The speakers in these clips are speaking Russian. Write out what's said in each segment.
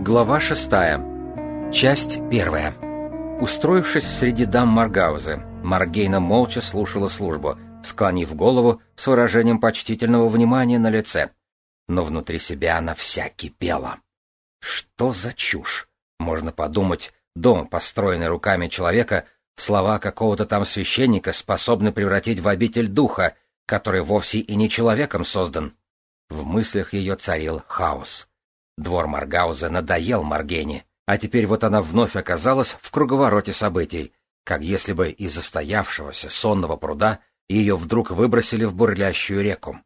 Глава шестая. Часть первая. Устроившись среди дам Маргаузы, Маргейна молча слушала службу, склонив голову с выражением почтительного внимания на лице. Но внутри себя она вся кипела. Что за чушь? Можно подумать, дом, построенный руками человека, слова какого-то там священника способны превратить в обитель духа, который вовсе и не человеком создан. В мыслях ее царил хаос. Двор Маргауза надоел Маргене, а теперь вот она вновь оказалась в круговороте событий, как если бы из застоявшегося сонного пруда ее вдруг выбросили в бурлящую реку.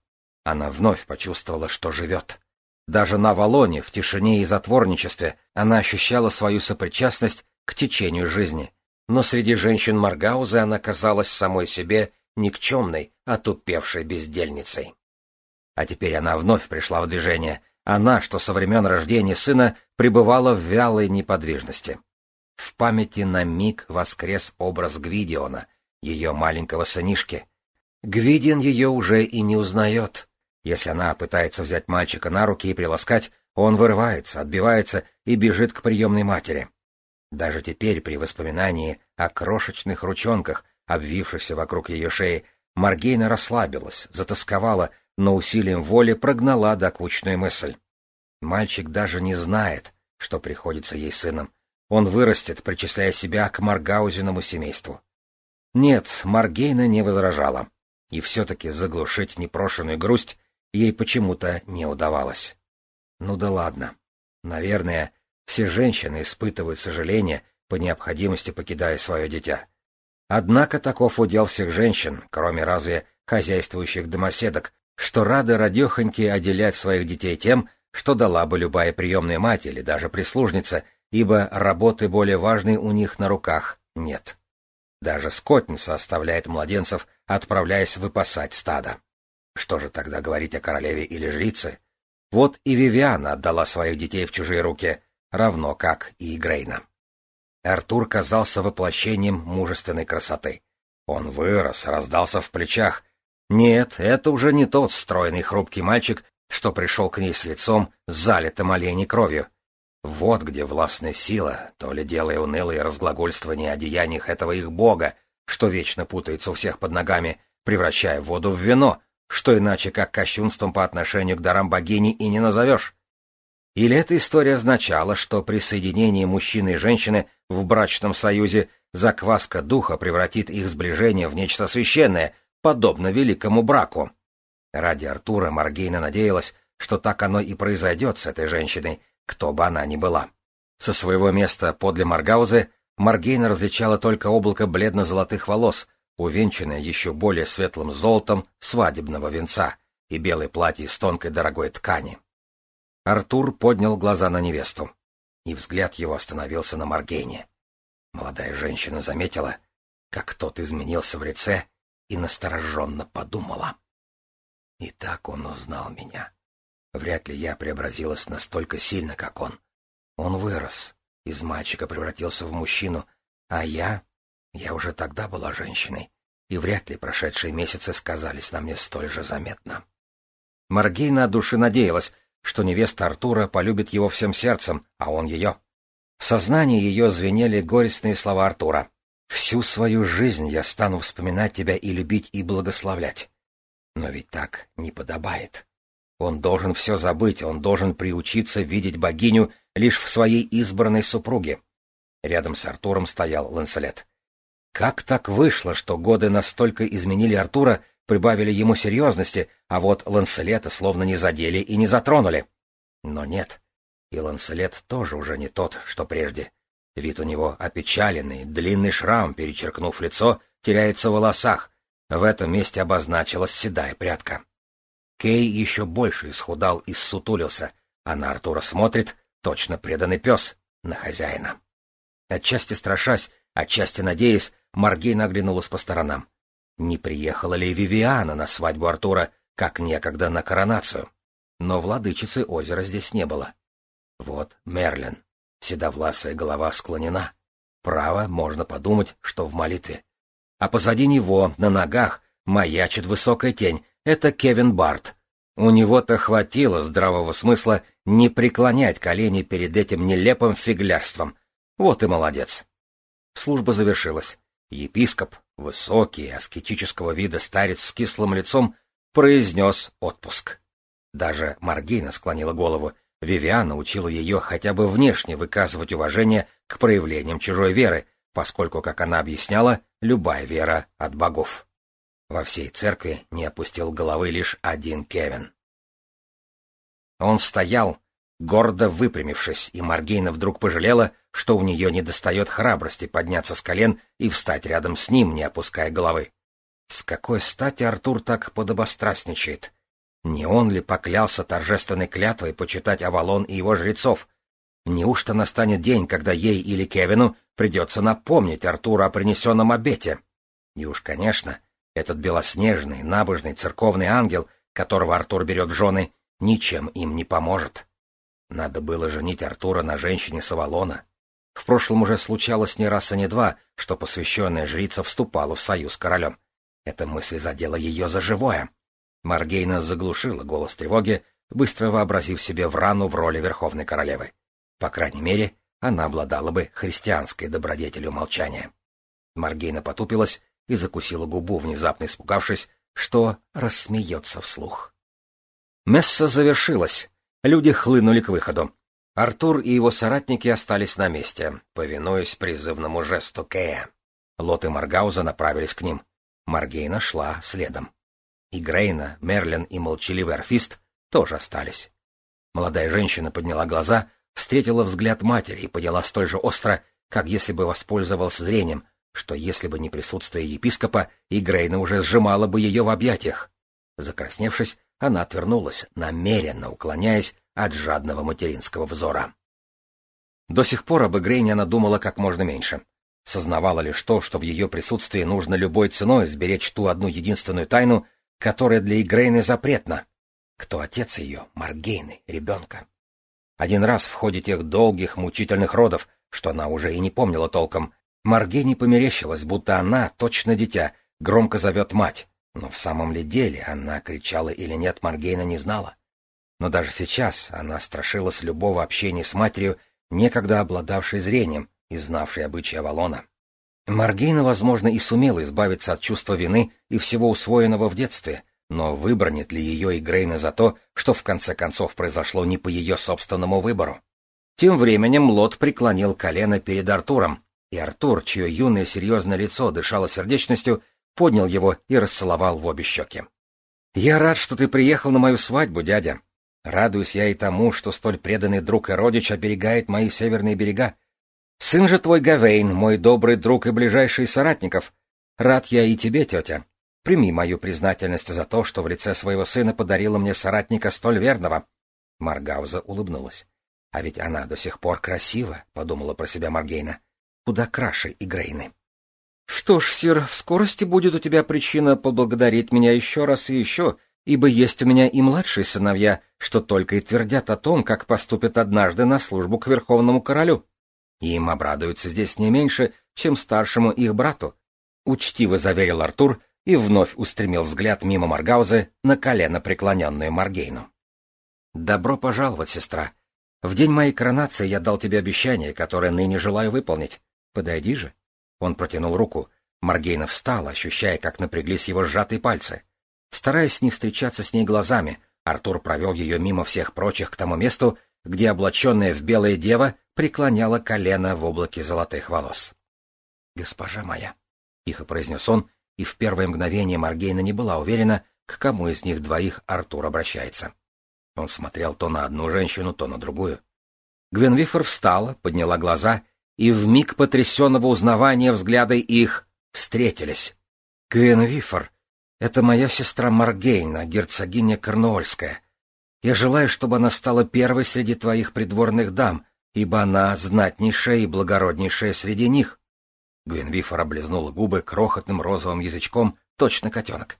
Она вновь почувствовала, что живет. Даже на Авалоне, в тишине и затворничестве, она ощущала свою сопричастность к течению жизни. Но среди женщин Маргауза она казалась самой себе никчемной, отупевшей бездельницей. А теперь она вновь пришла в движение — она, что со времен рождения сына пребывала в вялой неподвижности. В памяти на миг воскрес образ Гвидиона, ее маленького сынишки. Гвидион ее уже и не узнает. Если она пытается взять мальчика на руки и приласкать, он вырывается, отбивается и бежит к приемной матери. Даже теперь, при воспоминании о крошечных ручонках, обвившихся вокруг ее шеи, Маргейна расслабилась, затасковала но усилием воли прогнала докучную мысль. Мальчик даже не знает, что приходится ей сыном. Он вырастет, причисляя себя к Маргаузиному семейству. Нет, Маргейна не возражала. И все-таки заглушить непрошенную грусть ей почему-то не удавалось. Ну да ладно. Наверное, все женщины испытывают сожаление по необходимости покидая свое дитя. Однако таков удел всех женщин, кроме разве хозяйствующих домоседок, что рады радехоньки отделять своих детей тем, что дала бы любая приемная мать или даже прислужница, ибо работы более важной у них на руках нет. Даже скотница оставляет младенцев, отправляясь выпасать стадо. Что же тогда говорить о королеве или жрице? Вот и Вивиана отдала своих детей в чужие руки, равно как и Грейна. Артур казался воплощением мужественной красоты. Он вырос, раздался в плечах, нет, это уже не тот стройный хрупкий мальчик, что пришел к ней с лицом, залитым оленей кровью. Вот где властная сила, то ли делая унылые разглагольствования о деяниях этого их бога, что вечно путается у всех под ногами, превращая воду в вино, что иначе как кощунством по отношению к дарам богини и не назовешь. Или эта история означала, что при соединении мужчины и женщины в брачном союзе закваска духа превратит их сближение в нечто священное — подобно великому браку. Ради Артура Маргейна надеялась, что так оно и произойдет с этой женщиной, кто бы она ни была. Со своего места подле Маргаузы Маргейна различала только облако бледно-золотых волос, увенчанное еще более светлым золотом свадебного венца и белое платье из тонкой дорогой ткани. Артур поднял глаза на невесту, и взгляд его остановился на Маргейне. Молодая женщина заметила, как тот изменился в лице и настороженно подумала. И так он узнал меня. Вряд ли я преобразилась настолько сильно, как он. Он вырос, из мальчика превратился в мужчину, а я... Я уже тогда была женщиной, и вряд ли прошедшие месяцы сказались на мне столь же заметно. Маргейна от души надеялась, что невеста Артура полюбит его всем сердцем, а он ее. В сознании ее звенели горестные слова Артура. Всю свою жизнь я стану вспоминать тебя и любить, и благословлять. Но ведь так не подобает. Он должен все забыть, он должен приучиться видеть богиню лишь в своей избранной супруге. Рядом с Артуром стоял Ланселет. Как так вышло, что годы настолько изменили Артура, прибавили ему серьезности, а вот Ланселета словно не задели и не затронули? Но нет, и Ланселет тоже уже не тот, что прежде. Вид у него опечаленный, длинный шрам, перечеркнув лицо, теряется в волосах. В этом месте обозначилась седая прядка. Кей еще больше исхудал и ссутулился, а на Артура смотрит точно преданный пес на хозяина. Отчасти страшась, отчасти надеясь, Маргейна оглянулась по сторонам. Не приехала ли Вивиана на свадьбу Артура, как некогда на коронацию? Но владычицы озера здесь не было. Вот Мерлин. Седовласая голова склонена. Право, можно подумать, что в молитве. А позади него, на ногах, маячит высокая тень. Это Кевин Барт. У него-то хватило здравого смысла не преклонять колени перед этим нелепым фиглярством. Вот и молодец. Служба завершилась. Епископ, высокий, аскетического вида старец с кислым лицом, произнес отпуск. Даже Маргина склонила голову. Вивиана учила ее хотя бы внешне выказывать уважение к проявлениям чужой веры, поскольку, как она объясняла, любая вера от богов. Во всей церкви не опустил головы лишь один Кевин. Он стоял, гордо выпрямившись, и Маргейна вдруг пожалела, что у нее недостает храбрости подняться с колен и встать рядом с ним, не опуская головы. С какой стати Артур так подобострастничает? Не он ли поклялся торжественной клятвой почитать Авалон и его жрецов? Неужто настанет день, когда ей или Кевину придется напомнить Артуру о принесенном обете? И уж, конечно, этот белоснежный, набожный церковный ангел, которого Артур берет в жены, ничем им не поможет. Надо было женить Артура на женщине Савалона. В прошлом уже случалось не раз и не два, что посвященная жрица вступала в союз с королем. Эта мысль задела ее за живое. Маргейна заглушила голос тревоги, быстро вообразив себе Врану в роли верховной королевы. По крайней мере, она обладала бы христианской добродетелью молчания. Маргейна потупилась и закусила губу, внезапно испугавшись, что рассмеется вслух. Месса завершилась. Люди хлынули к выходу. Артур и его соратники остались на месте, повинуясь призывному жесту Кея. Лот и Маргауза направились к ним. Маргейна шла следом. И Грейна, Мерлин и молчаливый орфист тоже остались. Молодая женщина подняла глаза, встретила взгляд матери и поняла столь же остро, как если бы воспользовалась зрением, что если бы не присутствие епископа, и Грейна уже сжимала бы ее в объятиях. Закрасневшись, она отвернулась, намеренно уклоняясь от жадного материнского взора. До сих пор об Игрейне она думала как можно меньше. Сознавала лишь то, что в ее присутствии нужно любой ценой сберечь ту одну единственную тайну, которая для Игрейны запретна. Кто отец ее, Маргейны, ребенка? Один раз в ходе тех долгих, мучительных родов, что она уже и не помнила толком, Маргейне померещилось, будто она, точно дитя, громко зовет мать, но в самом ли деле она кричала или нет, Маргейна не знала. Но даже сейчас она страшилась любого общения с матерью, некогда обладавшей зрением и знавшей обычаи Авалона. Маргейна, возможно, и сумела избавиться от чувства вины и всего усвоенного в детстве, но выбранит ли ее и Грейна за то, что в конце концов произошло не по ее собственному выбору? Тем временем Лот преклонил колено перед Артуром, и Артур, чье юное серьезное лицо дышало сердечностью, поднял его и расцеловал в обе щеки. «Я рад, что ты приехал на мою свадьбу, дядя. Радуюсь я и тому, что столь преданный друг и родич оберегает мои северные берега. Сын же твой Гавейн, мой добрый друг и ближайший соратников. Рад я и тебе, тетя. Прими мою признательность за то, что в лице своего сына подарила мне соратника столь верного». Маргауза улыбнулась. «А ведь она до сих пор красива», — подумала про себя Маргейна. «Куда краше и Грейны». Что ж, сир, в скорости будет у тебя причина поблагодарить меня еще раз и еще, ибо есть у меня и младшие сыновья, что только и твердят о том, как поступят однажды на службу к верховному королю. И им обрадуются здесь не меньше, чем старшему их брату. Учтиво заверил Артур и вновь устремил взгляд мимо Маргаузы на колено преклоненную Маргейну. «Добро пожаловать, сестра. В день моей коронации я дал тебе обещание, которое ныне желаю выполнить. Подойди же». Он протянул руку. Маргейна встала, ощущая, как напряглись его сжатые пальцы. Стараясь не встречаться с ней глазами, Артур провел ее мимо всех прочих к тому месту, где облаченная в белое дева преклоняла колено в облаке золотых волос. «Госпожа моя», — тихо произнес он, и в первое мгновение Маргейна не была уверена, к кому из них двоих Артур обращается. Он смотрел то на одну женщину, то на другую. Гвенвифор встала, подняла глаза и в миг потрясенного узнавания взгляды их встретились. Гвен Вифор, это моя сестра Маргейна, герцогиня Корнуольская. Я желаю, чтобы она стала первой среди твоих придворных дам, ибо она знатнейшая и благороднейшая среди них. Гвенвифор облизнула губы крохотным розовым язычком, точно котенок.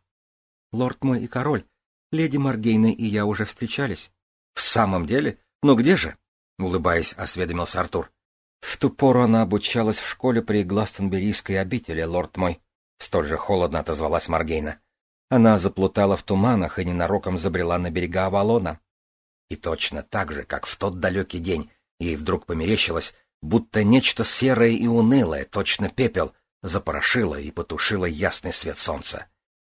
Лорд мой и король, леди Маргейна и я уже встречались. В самом деле? Ну где же? Улыбаясь, осведомился Артур. В ту пору она обучалась в школе при Гластонберийской обители, лорд мой. Столь же холодно отозвалась Маргейна. Она заплутала в туманах и ненароком забрела на берега Авалона. И точно так же, как в тот далекий день, ей вдруг померещилось, будто нечто серое и унылое, точно пепел, запорошило и потушило ясный свет солнца.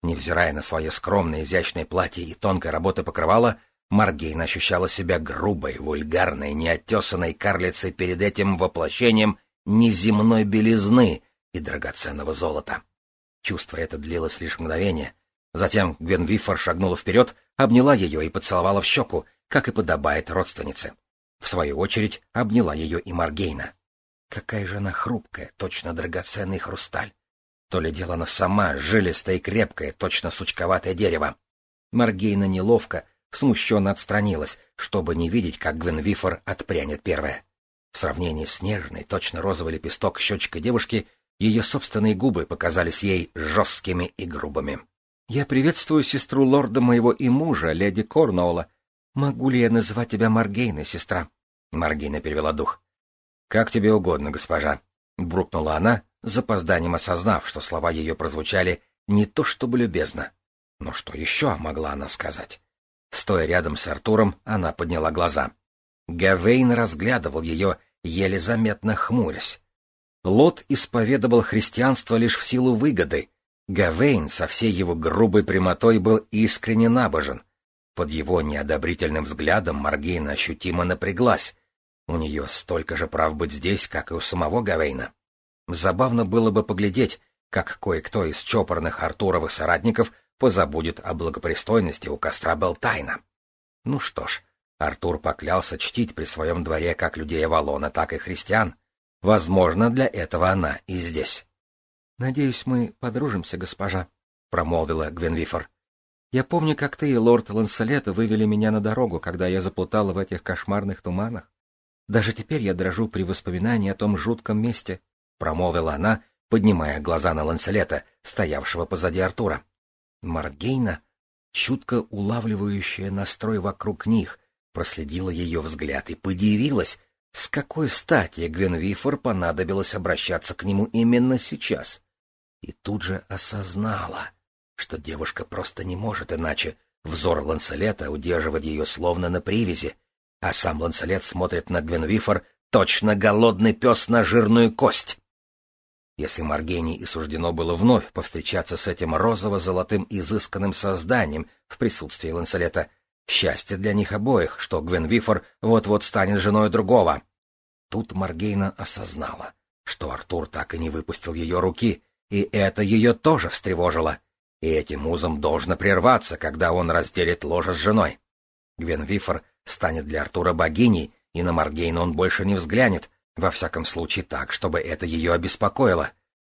Невзирая на свое скромное изящное платье и тонкой работы покрывала, Маргейна ощущала себя грубой, вульгарной, неоттесанной карлицей перед этим воплощением неземной белизны и драгоценного золота. Чувство это длилось лишь мгновение. Затем Гвенвифор шагнула вперед, обняла ее и поцеловала в щеку, как и подобает родственнице. В свою очередь обняла ее и Маргейна. Какая же она хрупкая, точно драгоценный хрусталь. То ли дело она сама, жилистая и крепкая, точно сучковатое дерево. Маргейна неловко, смущенно отстранилась, чтобы не видеть, как Гвенвифор отпрянет первая. В сравнении с нежной, точно розовый лепесток щечкой девушки, ее собственные губы показались ей жесткими и грубыми. — Я приветствую сестру лорда моего и мужа, леди Корнуола. Могу ли я называть тебя Маргейна, сестра? Маргейна перевела дух. — Как тебе угодно, госпожа, — брукнула она, запозданием осознав, что слова ее прозвучали не то чтобы любезно. Но что еще могла она сказать? Стоя рядом с Артуром, она подняла глаза. Гавейн разглядывал ее, еле заметно хмурясь. Лот исповедовал христианство лишь в силу выгоды. Гавейн со всей его грубой прямотой был искренне набожен. Под его неодобрительным взглядом Маргейна ощутимо напряглась. У нее столько же прав быть здесь, как и у самого Гавейна. Забавно было бы поглядеть, как кое-кто из чопорных Артуровых соратников позабудет о благопристойности у костра Белтайна. Ну что ж, Артур поклялся чтить при своем дворе как людей Авалона, так и христиан. Возможно, для этого она и здесь. — Надеюсь, мы подружимся, госпожа, — промолвила Гвенвифор. — Я помню, как ты и лорд Ланселета вывели меня на дорогу, когда я заплутала в этих кошмарных туманах. Даже теперь я дрожу при воспоминании о том жутком месте, — промолвила она, поднимая глаза на Ланселета, стоявшего позади Артура. Маргейна, чутко улавливающая настрой вокруг них, проследила ее взгляд и подивилась, с какой стати Гвенвифор понадобилось обращаться к нему именно сейчас. И тут же осознала, что девушка просто не может иначе. Взор Ланселета удерживает ее словно на привязи, а сам Ланселет смотрит на Гвенвифор точно голодный пес на жирную кость. Если Маргене и суждено было вновь повстречаться с этим розово-золотым изысканным созданием в присутствии Ланселета, счастье для них обоих, что Гвенвифор вот-вот станет женой другого. Тут Маргейна осознала, что Артур так и не выпустил ее руки, и это ее тоже встревожило. И этим узом должно прерваться, когда он разделит ложе с женой. Гвенвифор станет для Артура богиней, и на Маргейну он больше не взглянет, во всяком случае так, чтобы это ее обеспокоило.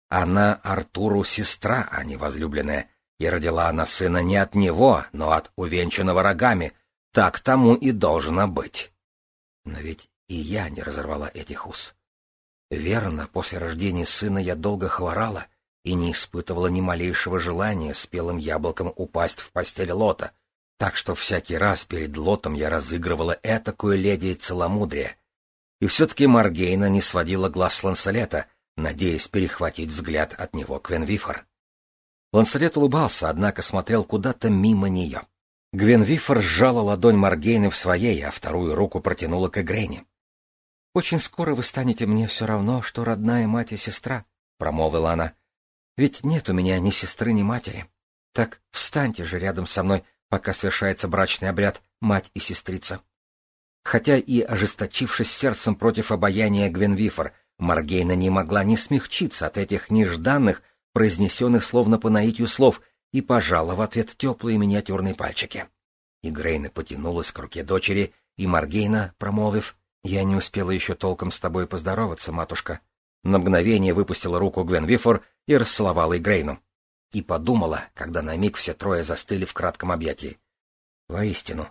Она Артуру сестра, а не возлюбленная, и родила она сына не от него, но от увенчанного рогами. Так тому и должно быть. Но ведь и я не разорвала этих уз. Верно, после рождения сына я долго хворала и не испытывала ни малейшего желания спелым яблоком упасть в постель Лота, так что всякий раз перед Лотом я разыгрывала этакую леди целомудрия, и все-таки Маргейна не сводила глаз с Ланселета, надеясь перехватить взгляд от него Квенвифор. Ланселет улыбался, однако смотрел куда-то мимо нее. Гвенвифор сжала ладонь Маргейны в своей, а вторую руку протянула к Игрене. — Очень скоро вы станете мне все равно, что родная мать и сестра, — промолвила она. — Ведь нет у меня ни сестры, ни матери. Так встаньте же рядом со мной, пока совершается брачный обряд мать и сестрица. Хотя и ожесточившись сердцем против обаяния Гвенвифор, Маргейна не могла не смягчиться от этих нежданных, произнесенных словно по наитию слов, и пожала в ответ теплые миниатюрные пальчики. И Грейна потянулась к руке дочери, и Маргейна, промолвив, «Я не успела еще толком с тобой поздороваться, матушка», на мгновение выпустила руку Гвенвифор и расцеловала Игрейну. И подумала, когда на миг все трое застыли в кратком объятии. Воистину,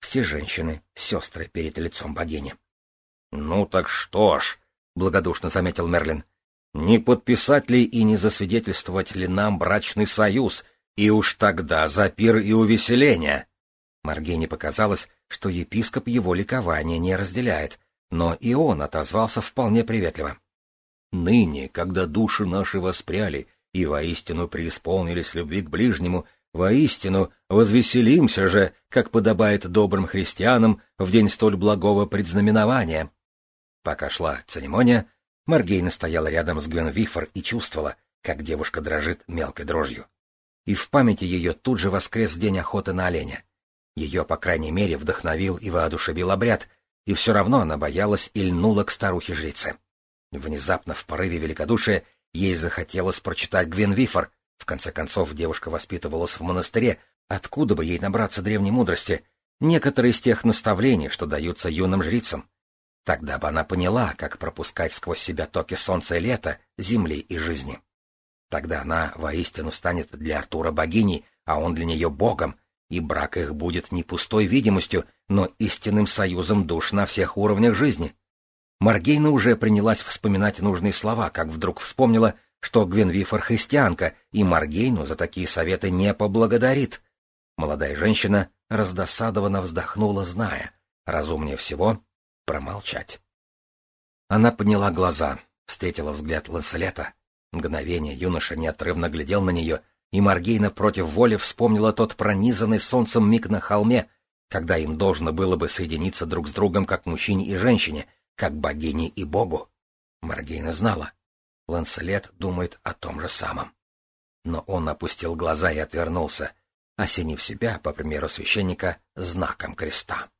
все женщины — сестры перед лицом богини. — Ну так что ж, — благодушно заметил Мерлин, — не подписать ли и не засвидетельствовать ли нам брачный союз, и уж тогда за пир и увеселение? Маргене показалось, что епископ его ликование не разделяет, но и он отозвался вполне приветливо. «Ныне, когда души наши воспряли и воистину преисполнились любви к ближнему, Воистину, возвеселимся же, как подобает добрым христианам в день столь благого предзнаменования. Пока шла церемония, Маргейна стояла рядом с Гвен Вифор и чувствовала, как девушка дрожит мелкой дрожью. И в памяти ее тут же воскрес день охоты на оленя. Ее, по крайней мере, вдохновил и воодушевил обряд, и все равно она боялась и льнула к старухе-жрице. Внезапно, в порыве великодушия, ей захотелось прочитать Гвен Вифор. В конце концов, девушка воспитывалась в монастыре, откуда бы ей набраться древней мудрости, некоторые из тех наставлений, что даются юным жрицам. Тогда бы она поняла, как пропускать сквозь себя токи солнца и лета, земли и жизни. Тогда она воистину станет для Артура богиней, а он для нее богом, и брак их будет не пустой видимостью, но истинным союзом душ на всех уровнях жизни. Маргейна уже принялась вспоминать нужные слова, как вдруг вспомнила, что Гвенвифор христианка, и Маргейну за такие советы не поблагодарит. Молодая женщина раздосадованно вздохнула, зная, разумнее всего промолчать. Она подняла глаза, встретила взгляд Ланселета. Мгновение юноша неотрывно глядел на нее — и Маргейна против воли вспомнила тот пронизанный солнцем миг на холме, когда им должно было бы соединиться друг с другом как мужчине и женщине, как богине и богу. Маргейна знала. Ланселет думает о том же самом. Но он опустил глаза и отвернулся, осенив себя, по примеру священника, знаком креста.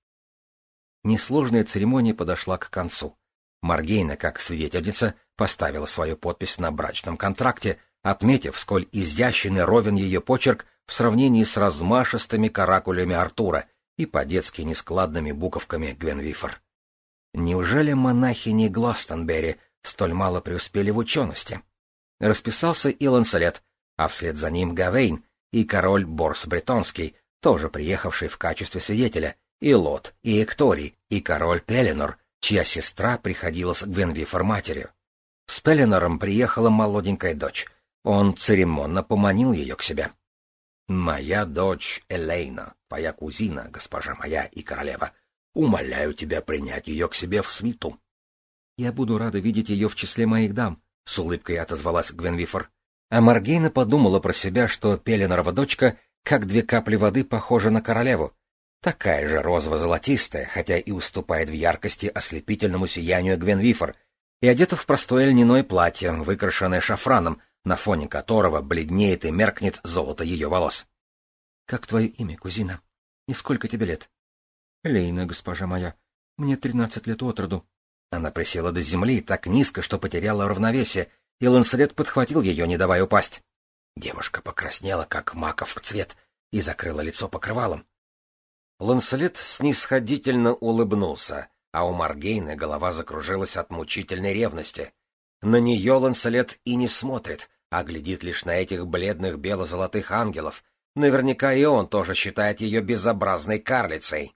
Несложная церемония подошла к концу. Маргейна, как свидетельница, поставила свою подпись на брачном контракте, отметив, сколь изящен и ровен ее почерк в сравнении с размашистыми каракулями Артура и по-детски нескладными буковками Гвенвифор. Неужели монахини Гластонберри столь мало преуспели в учености? Расписался и Ланселет, а вслед за ним Гавейн и король Борс Бретонский, тоже приехавший в качестве свидетеля, и Лот, и Экторий, и король Пеленор, чья сестра приходилась Гвенвифор матерью. С Пеленором приехала молоденькая дочь, он церемонно поманил ее к себе. «Моя дочь Элейна, твоя кузина, госпожа моя и королева, умоляю тебя принять ее к себе в свиту». «Я буду рада видеть ее в числе моих дам», — с улыбкой отозвалась Гвенвифор. А Маргейна подумала про себя, что Пеленорова дочка, как две капли воды, похожа на королеву. Такая же розово-золотистая, хотя и уступает в яркости ослепительному сиянию Гвенвифор, и одета в простое льняное платье, выкрашенное шафраном, на фоне которого бледнеет и меркнет золото ее волос. — Как твое имя, кузина? И сколько тебе лет? — Лейна, госпожа моя. Мне тринадцать лет от роду. Она присела до земли так низко, что потеряла равновесие, и Ланселет подхватил ее, не давая упасть. Девушка покраснела, как маков цвет, и закрыла лицо покрывалом. Ланселет снисходительно улыбнулся, а у Маргейны голова закружилась от мучительной ревности. На нее Ланселет и не смотрит, а глядит лишь на этих бледных бело-золотых ангелов. Наверняка и он тоже считает ее безобразной карлицей.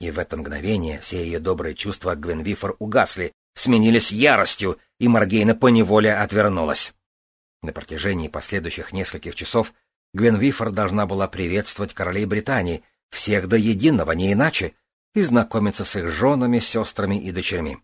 И в это мгновение все ее добрые чувства к Гвенвифор угасли, сменились яростью, и Маргейна поневоле отвернулась. На протяжении последующих нескольких часов Гвенвифор должна была приветствовать королей Британии, всех до единого, не иначе, и знакомиться с их женами, сестрами и дочерьми.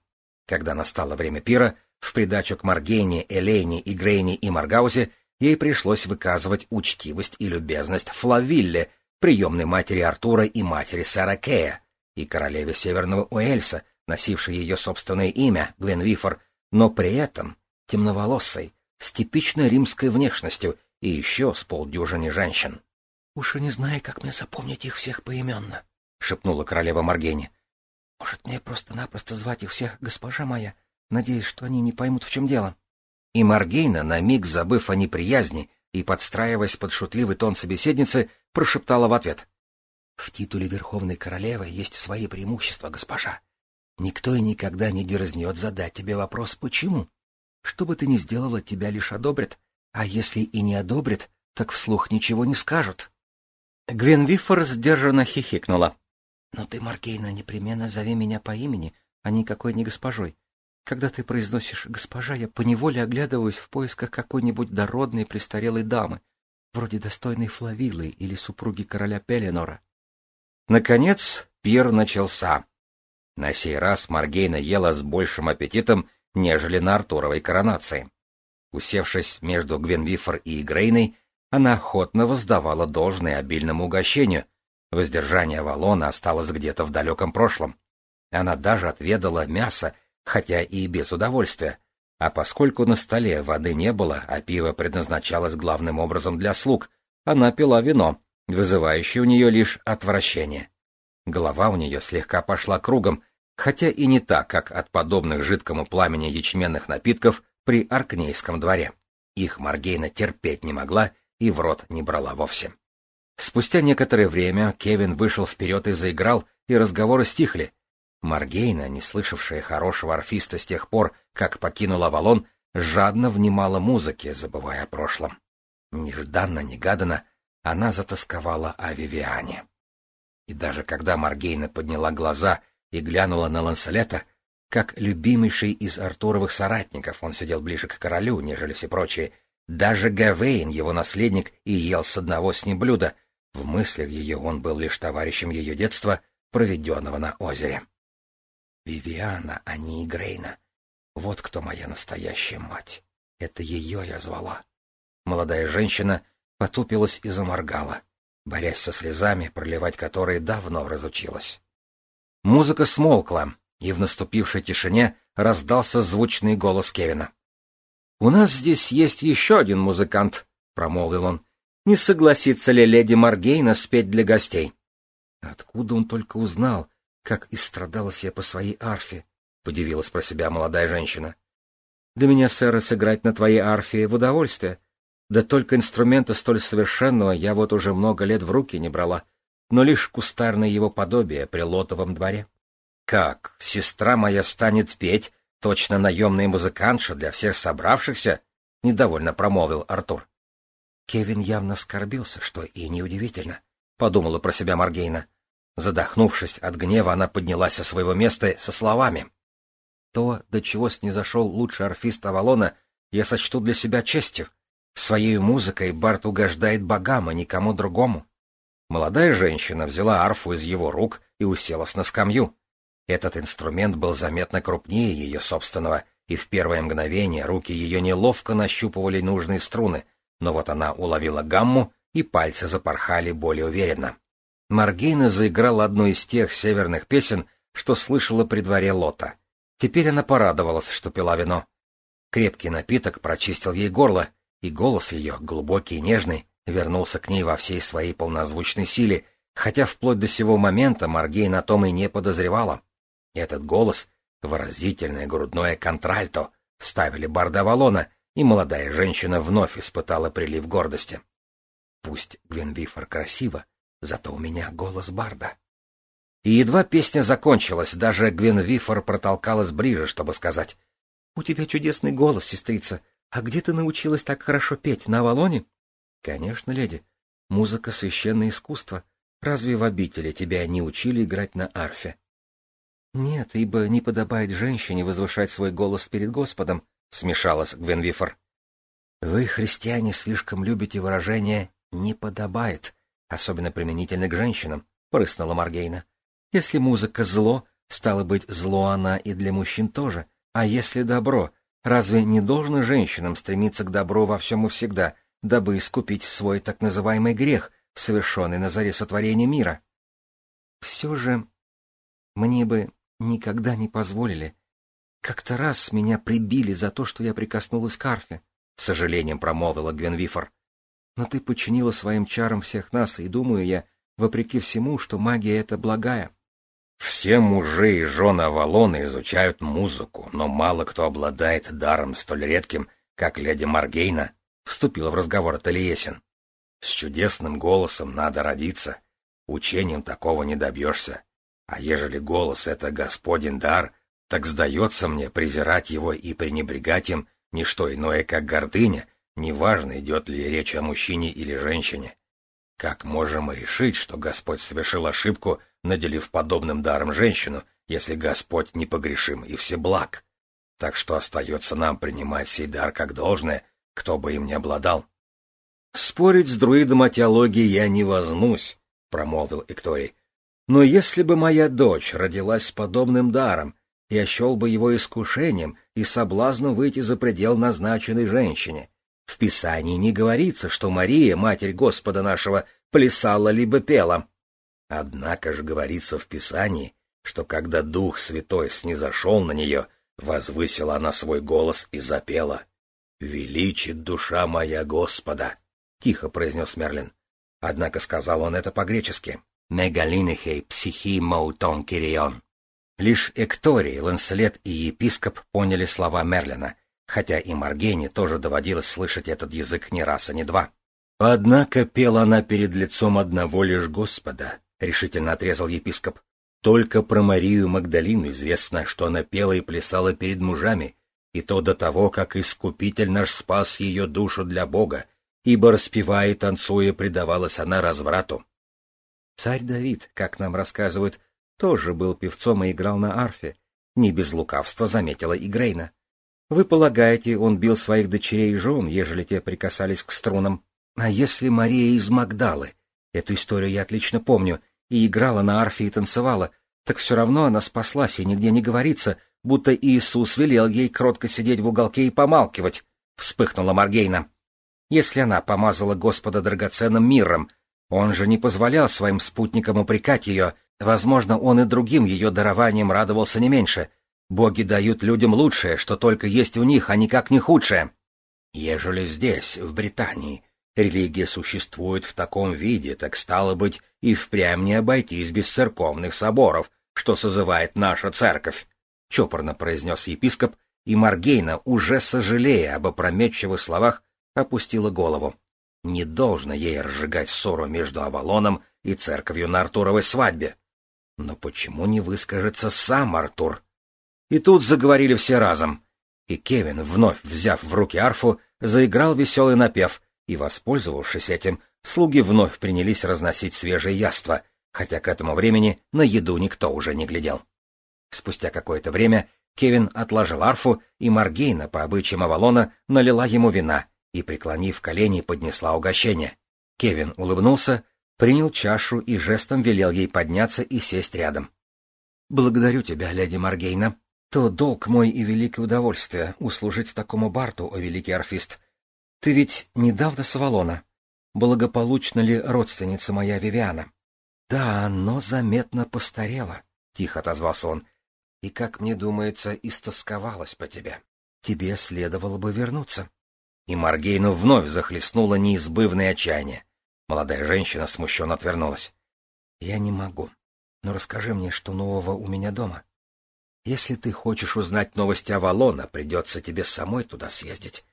Когда настало время пира, в придачу к Маргене, Элейне, Игрейне и Маргаузе ей пришлось выказывать учтивость и любезность Флавилле, приемной матери Артура и матери Саракея, и королеве Северного Уэльса, носившей ее собственное имя, Гвенвифор, но при этом темноволосой, с типичной римской внешностью и еще с полдюжиной женщин. — Уж и не знаю, как мне запомнить их всех поименно, — шепнула королева Маргене. — Может, мне просто-напросто звать их всех госпожа моя, надеясь, что они не поймут, в чем дело. И Маргейна, на миг забыв о неприязни и подстраиваясь под шутливый тон собеседницы, прошептала в ответ. — В титуле Верховной Королевы есть свои преимущества, госпожа. Никто и никогда не дерзнет задать тебе вопрос «почему?». Что бы ты ни сделала, тебя лишь одобрят, а если и не одобрят, так вслух ничего не скажут. Гвен Виффор сдержанно хихикнула. — Но ты, Маргейна, непременно зови меня по имени, а никакой не госпожой. Когда ты произносишь «госпожа», я поневоле оглядываюсь в поисках какой-нибудь дородной престарелой дамы, вроде достойной Флавилы или супруги короля Пеленора. Наконец пир начался. На сей раз Маргейна ела с большим аппетитом, нежели на Артуровой коронации. Усевшись между Гвенвифор и Грейной, она охотно воздавала должное обильному угощению. Воздержание Авалона осталось где-то в далеком прошлом. Она даже отведала мясо, хотя и без удовольствия. А поскольку на столе воды не было, а пиво предназначалось главным образом для слуг, она пила вино, вызывающее у нее лишь отвращение. Голова у нее слегка пошла кругом, хотя и не так, как от подобных жидкому пламени ячменных напитков при Аркнейском дворе. Их Маргейна терпеть не могла и в рот не брала вовсе. Спустя некоторое время Кевин вышел вперед и заиграл, и разговоры стихли. Маргейна, не слышавшая хорошего орфиста с тех пор, как покинула Авалон, жадно внимала музыке, забывая о прошлом. Нежданно-негаданно она затасковала о Вивиане. И даже когда Маргейна подняла глаза и глянула на Ланселета, как любимейший из Артуровых соратников, он сидел ближе к королю, нежели все прочие, даже Гавейн, его наследник, и ел с одного с ним блюда. В мыслях ее он был лишь товарищем ее детства, проведенного на озере. Вивиана, а не Игрейна. Вот кто моя настоящая мать. Это ее я звала. Молодая женщина потупилась и заморгала, борясь со слезами, проливать которые давно разучилась. Музыка смолкла, и в наступившей тишине раздался звучный голос Кевина. — У нас здесь есть еще один музыкант, — промолвил он. — Не согласится ли леди Маргейна спеть для гостей? Откуда он только узнал, как истрадалась я по своей арфе, — подивилась про себя молодая женщина. — Да меня, сэр, сыграть на твоей арфе в удовольствие. Да только инструмента столь совершенного я вот уже много лет в руки не брала, но лишь кустарное его подобие при Лотовом дворе. — Как, сестра моя станет петь, точно наемная музыкантша для всех собравшихся? — недовольно промолвил Артур. Кевин явно скорбился, что и неудивительно, — подумала про себя Маргейна. Задохнувшись от гнева, она поднялась со своего места со словами. То, до чего снизошел лучший орфист Авалона, я сочту для себя честью. Своей музыкой Барт угождает богам, а никому другому. Молодая женщина взяла арфу из его рук и уселась на скамью. Этот инструмент был заметно крупнее ее собственного, и в первое мгновение руки ее неловко нащупывали нужные струны, но вот она уловила гамму, и пальцы запорхали более уверенно. Маргейна заиграла одну из тех северных песен, что слышала при дворе Лота. Теперь она порадовалась, что пила вино. Крепкий напиток прочистил ей горло, и голос ее, глубокий и нежный, вернулся к ней во всей своей полнозвучной силе, хотя вплоть до сего момента Маргейна о том и не подозревала. Этот голос, выразительное грудное контральто, ставили Барда Авалона, и молодая женщина вновь испытала прилив гордости. Пусть Гвенвифор красиво, зато у меня голос барда. И едва песня закончилась, даже Гвен Вифор протолкалась ближе, чтобы сказать. — У тебя чудесный голос, сестрица. А где ты научилась так хорошо петь, на Авалоне? — Конечно, леди. Музыка — священное искусство. Разве в обители тебя не учили играть на арфе? — Нет, ибо не подобает женщине возвышать свой голос перед Господом, — смешалась Гвен Вифор. — Вы, христиане, слишком любите выражение «не подобает», особенно применительно к женщинам, — прыснула Маргейна. Если музыка — зло, стало быть, зло она и для мужчин тоже. А если добро, разве не должно женщинам стремиться к добру во всем и всегда, дабы искупить свой так называемый грех, совершенный на заре сотворения мира? Все же мне бы никогда не позволили. Как-то раз меня прибили за то, что я прикоснулась к арфе, — с сожалением промолвила Гвенвифор. Но ты подчинила своим чарам всех нас, и думаю я, вопреки всему, что магия — это благая. Все мужи и жены Авалона изучают музыку, но мало кто обладает даром столь редким, как леди Маргейна, — вступила в разговор Талиесин. С чудесным голосом надо родиться. Учением такого не добьешься. А ежели голос — это господень дар, так сдается мне презирать его и пренебрегать им не что иное, как гордыня, Неважно, идет ли речь о мужчине или женщине. Как можем мы решить, что Господь совершил ошибку, наделив подобным даром женщину, если Господь непогрешим и всеблаг? Так что остается нам принимать сей дар как должное, кто бы им ни обладал. «Спорить с друидом о теологии я не возьмусь», — промолвил Экторий. «Но если бы моя дочь родилась с подобным даром, я счел бы его искушением и соблазном выйти за предел назначенной женщине, В Писании не говорится, что Мария, Матерь Господа нашего, плясала либо пела. Однако же говорится в Писании, что когда Дух Святой снизошел на нее, возвысила она свой голос и запела. «Величит душа моя Господа!» — тихо произнес Мерлин. Однако сказал он это по-гречески. «Мегалинехей психи маутон кирион». Лишь Экторий, Ланселет и епископ поняли слова Мерлина, хотя и Маргене тоже доводилось слышать этот язык не раз, а не два. «Однако пела она перед лицом одного лишь Господа», — решительно отрезал епископ. «Только про Марию Магдалину известно, что она пела и плясала перед мужами, и то до того, как Искупитель наш спас ее душу для Бога, ибо, распевая и танцуя, предавалась она разврату». Царь Давид, как нам рассказывают, тоже был певцом и играл на арфе. Не без лукавства заметила и Грейна. Вы полагаете, он бил своих дочерей и жен, ежели те прикасались к струнам? А если Мария из Магдалы? Эту историю я отлично помню, и играла на арфе и танцевала, так все равно она спаслась, и нигде не говорится, будто Иисус велел ей кротко сидеть в уголке и помалкивать, — вспыхнула Маргейна. Если она помазала Господа драгоценным миром, он же не позволял своим спутникам упрекать ее, возможно, он и другим ее дарованием радовался не меньше. Боги дают людям лучшее, что только есть у них, а никак не худшее. Ежели здесь, в Британии, Религия существует в таком виде, так стало быть, и впрямь не обойтись без церковных соборов, что созывает наша церковь, — чопорно произнес епископ, и Маргейна, уже сожалея об опрометчивых словах, опустила голову. Не должно ей разжигать ссору между Авалоном и церковью на Артуровой свадьбе. Но почему не выскажется сам Артур? И тут заговорили все разом. И Кевин, вновь взяв в руки арфу, заиграл веселый напев, и, воспользовавшись этим, слуги вновь принялись разносить свежее яство, хотя к этому времени на еду никто уже не глядел. Спустя какое-то время Кевин отложил арфу, и Маргейна, по обычаям Авалона, налила ему вина и, преклонив колени, поднесла угощение. Кевин улыбнулся, принял чашу и жестом велел ей подняться и сесть рядом. — Благодарю тебя, леди Маргейна. То долг мой и великое удовольствие услужить такому барту, о великий арфист, ты ведь недавно с Авалона. Благополучна ли родственница моя Вивиана? Да, но заметно постарела, — тихо отозвался он. И, как мне думается, истосковалась по тебе. Тебе следовало бы вернуться. И Маргейну вновь захлестнуло неизбывное отчаяние. Молодая женщина смущенно отвернулась. — Я не могу. Но расскажи мне, что нового у меня дома. Если ты хочешь узнать новости Авалона, придется тебе самой туда съездить.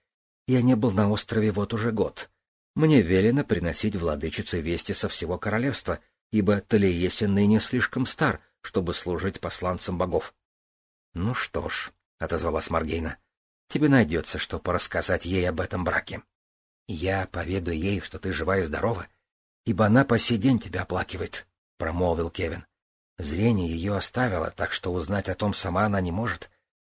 Я не был на острове вот уже год. Мне велено приносить владычице вести со всего королевства, ибо Талиесин ныне слишком стар, чтобы служить посланцем богов. — Ну что ж, — отозвалась Маргейна, — тебе найдется, что порассказать ей об этом браке. Я поведу ей, что ты жива и здорова, ибо она по сей день тебя оплакивает, — промолвил Кевин. Зрение ее оставило, так что узнать о том сама она не может.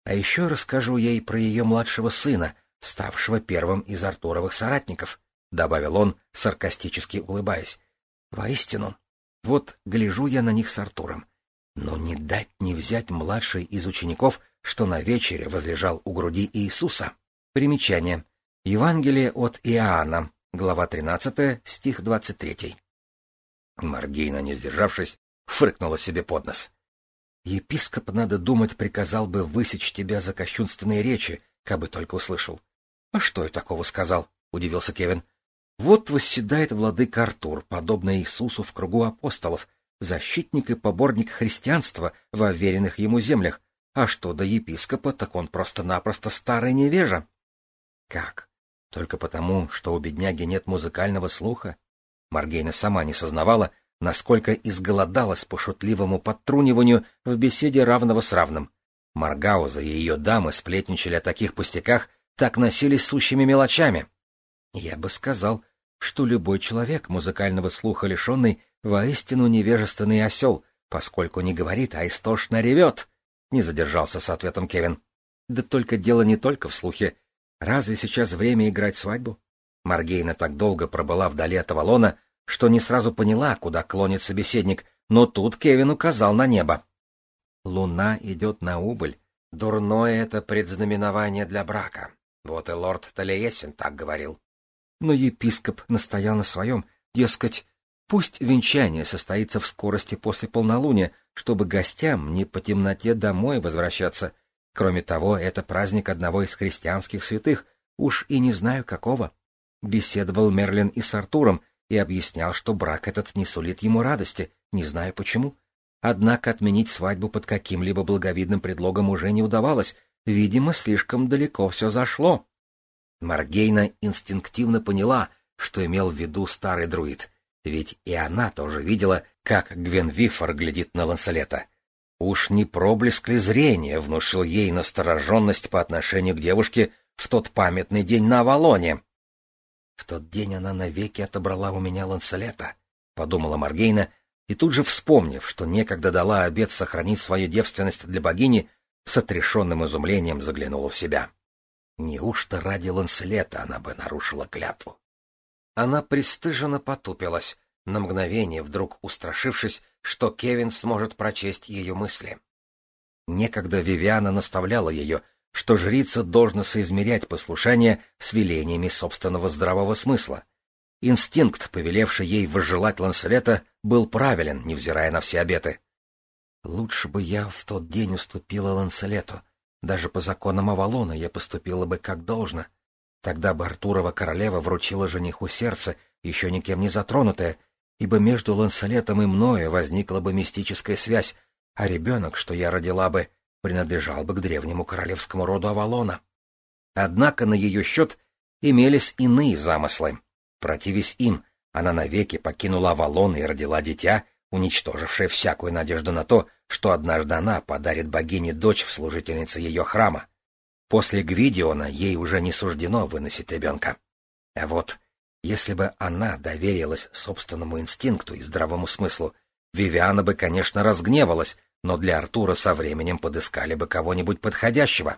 А еще расскажу ей про ее младшего сына, ставшего первым из Артуровых соратников, — добавил он, саркастически улыбаясь. — Воистину, вот гляжу я на них с Артуром. Но не дать не взять младший из учеников, что на вечере возлежал у груди Иисуса. Примечание. Евангелие от Иоанна, глава 13, стих 23. Маргейна, не сдержавшись, фыркнула себе под нос. Епископ, надо думать, приказал бы высечь тебя за кощунственные речи, кабы только услышал. — А что я такого сказал? — удивился Кевин. — Вот восседает владыка Артур, подобно Иисусу в кругу апостолов, защитник и поборник христианства в уверенных ему землях. А что до епископа, так он просто-напросто старый невежа. — Как? Только потому, что у бедняги нет музыкального слуха? Маргейна сама не сознавала, насколько изголодалась по шутливому подтруниванию в беседе равного с равным. Маргауза и ее дамы сплетничали о таких пустяках, так носились сущими мелочами. Я бы сказал, что любой человек, музыкального слуха лишенный, воистину невежественный осел, поскольку не говорит, а истошно ревет, — не задержался с ответом Кевин. Да только дело не только в слухе. Разве сейчас время играть свадьбу? Маргейна так долго пробыла вдали от Авалона, что не сразу поняла, куда клонит собеседник, но тут Кевин указал на небо. Луна идет на убыль. Дурное это предзнаменование для брака. Вот и лорд Талиесин так говорил. Но епископ настоял на своем, дескать, пусть венчание состоится в скорости после полнолуния, чтобы гостям не по темноте домой возвращаться. Кроме того, это праздник одного из христианских святых, уж и не знаю какого. Беседовал Мерлин и с Артуром и объяснял, что брак этот не сулит ему радости, не знаю почему. Однако отменить свадьбу под каким-либо благовидным предлогом уже не удавалось, видимо, слишком далеко все зашло. Маргейна инстинктивно поняла, что имел в виду старый друид, ведь и она тоже видела, как Гвен Вифор глядит на Ланселета. Уж не проблеск ли зрения внушил ей настороженность по отношению к девушке в тот памятный день на Авалоне? В тот день она навеки отобрала у меня Ланселета, — подумала Маргейна, и тут же, вспомнив, что некогда дала обет сохранить свою девственность для богини, с отрешенным изумлением заглянула в себя. Неужто ради Ланселета она бы нарушила клятву? Она пристыженно потупилась, на мгновение вдруг устрашившись, что Кевин сможет прочесть ее мысли. Некогда Вивиана наставляла ее, что жрица должна соизмерять послушание с велениями собственного здравого смысла. Инстинкт, повелевший ей возжелать Ланселета, был правилен, невзирая на все обеты. Лучше бы я в тот день уступила Ланселету, даже по законам Авалона я поступила бы как должно. Тогда бы Артурова королева вручила жениху сердце, еще никем не затронутое, ибо между Ланселетом и мною возникла бы мистическая связь, а ребенок, что я родила бы, принадлежал бы к древнему королевскому роду Авалона. Однако на ее счет имелись иные замыслы. Противясь им, она навеки покинула Авалон и родила дитя, уничтожившее всякую надежду на то, что однажды она подарит богине дочь в служительнице ее храма. После Гвидиона ей уже не суждено выносить ребенка. А вот, если бы она доверилась собственному инстинкту и здравому смыслу, Вивиана бы, конечно, разгневалась, но для Артура со временем подыскали бы кого-нибудь подходящего.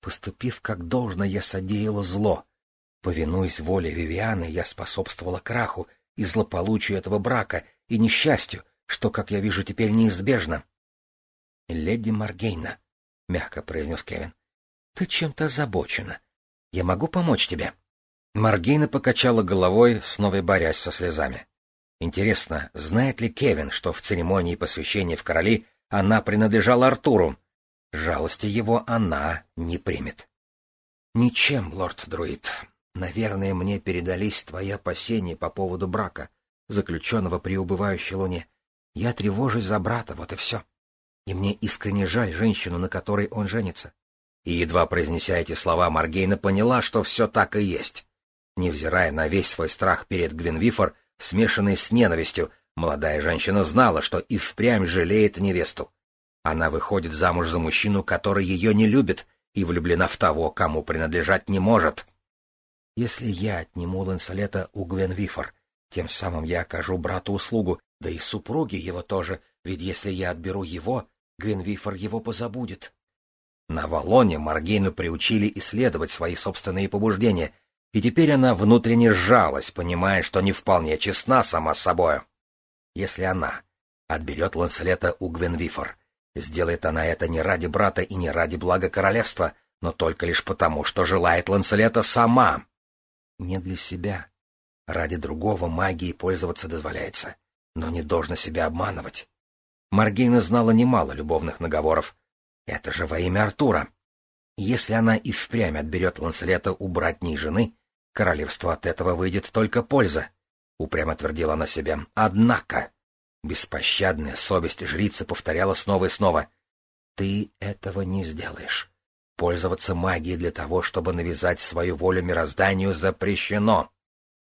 Поступив как должно, я содеяла зло. Повинуясь воле Вивианы, я способствовала краху и злополучию этого брака и несчастью, что, как я вижу, теперь неизбежно. — Леди Маргейна, — мягко произнес Кевин, — ты чем-то озабочена. Я могу помочь тебе? Маргейна покачала головой, снова борясь со слезами. Интересно, знает ли Кевин, что в церемонии посвящения в короли она принадлежала Артуру? Жалости его она не примет. — Ничем, лорд-друид. Наверное, мне передались твои опасения по поводу брака, заключенного при убывающей луне. Я тревожусь за брата, вот и все. И мне искренне жаль женщину, на которой он женится. И, едва произнеся эти слова, Маргейна поняла, что все так и есть. Невзирая на весь свой страх перед Гвинвифор, смешанный с ненавистью, молодая женщина знала, что и впрямь жалеет невесту. Она выходит замуж за мужчину, который ее не любит, и влюблена в того, кому принадлежать не может. Если я отниму Ланселета у Гвенвифор, тем самым я окажу брату услугу, да и супруге его тоже, ведь если я отберу его, Гвинвифор его позабудет. На Валоне Маргейну приучили исследовать свои собственные побуждения, и теперь она внутренне сжалась, понимая, что не вполне честна сама с собой. Если она отберет Ланселета у Гвенвифор, сделает она это не ради брата и не ради блага королевства, но только лишь потому, что желает Ланселета сама. Не для себя, Ради другого магией пользоваться дозволяется, но не должно себя обманывать. Маргейна знала немало любовных наговоров. Это же во имя Артура. Если она и впрямь отберет Ланселета у братней жены, королевству от этого выйдет только польза, — упрямо твердила она себе. Однако беспощадная совесть жрицы повторяла снова и снова. — Ты этого не сделаешь. Пользоваться магией для того, чтобы навязать свою волю мирозданию, запрещено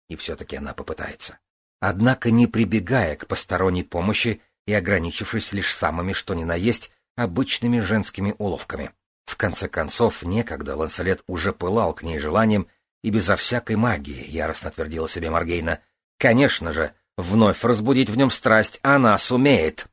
и все-таки она попытается. Однако не прибегая к посторонней помощи и ограничившись лишь самыми что ни на есть обычными женскими уловками. В конце концов, некогда Ланселет уже пылал к ней желанием, и безо всякой магии, яростно твердила себе Маргейна, конечно же, вновь разбудить в нем страсть она сумеет.